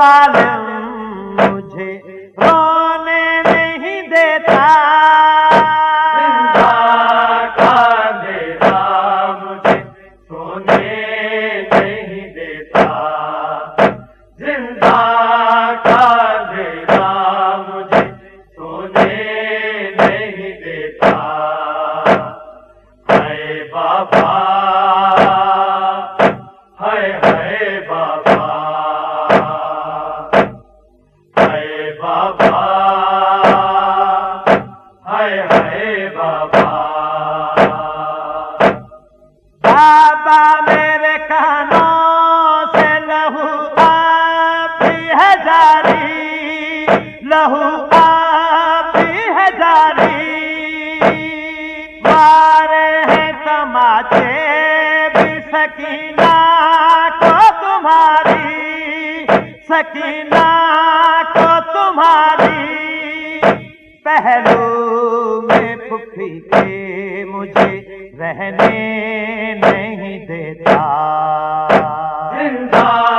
ہوں بابا۔ ہے ہے بابا۔ بابا میرے کانوں سے لہو آپ ہے جاری۔ لہو آپ ہے جاری۔ مارے ہیں تماچے بھی سکینہ کو تمہاری۔ سکینہ کو تمہاری پہلو میں پھپھی کے مجھے رہنے نہیں دیتا۔ زندہ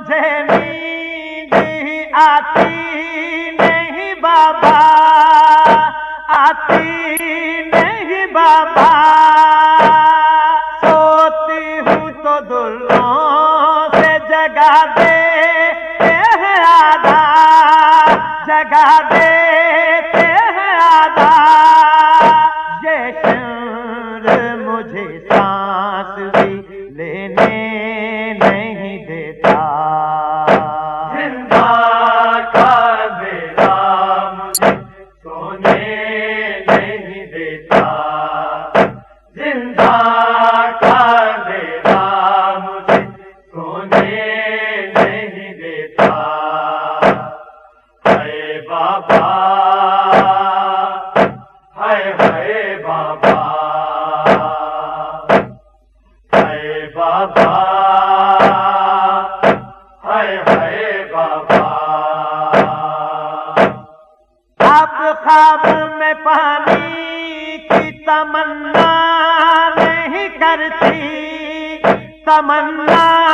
مجھے نیند آتی نہیں بابا، آتی نہیں بابا۔ سوتی ہوں تو دلوں سے جگا دے آدھا۔ جگا دیتے ہیں آدھا۔ یہ شر مجھے سانس زندہ کا میرا مجھے سونے نہیں دیتا۔ ہے بابا ہے ہے بابا۔ ہے بابا ہے ہے بابا۔ اب خواب میں پانی کرتی، تمنا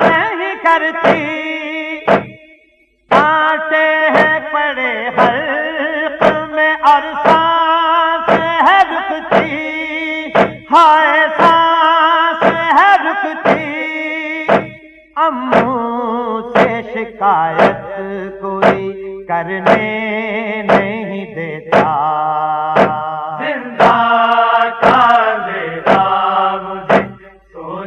نہیں کرتی۔ کانٹے ہیں پڑے حلق میں اور سانس ہے رکتی۔ ہائے، سانس ہے رکتی۔ امو سے شکایت کوئی کرنے نہیں دیتا۔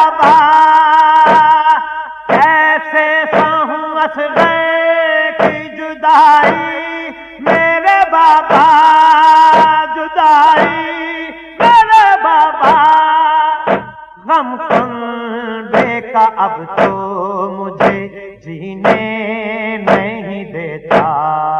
بابا، کیسے سہوس گئے کی جدائی، میرے بابا، جدائی، میرے بابا۔ غم کن دیکھا اب تو مجھے جینے نہیں دیتا۔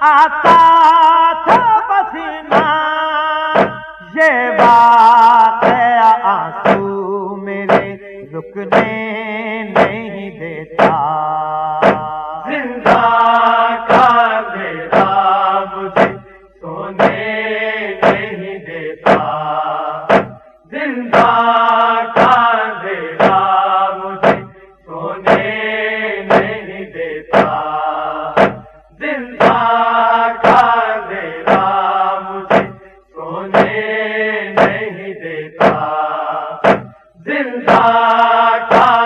آتا تھا پسینہ یہ بات زندہ تھا۔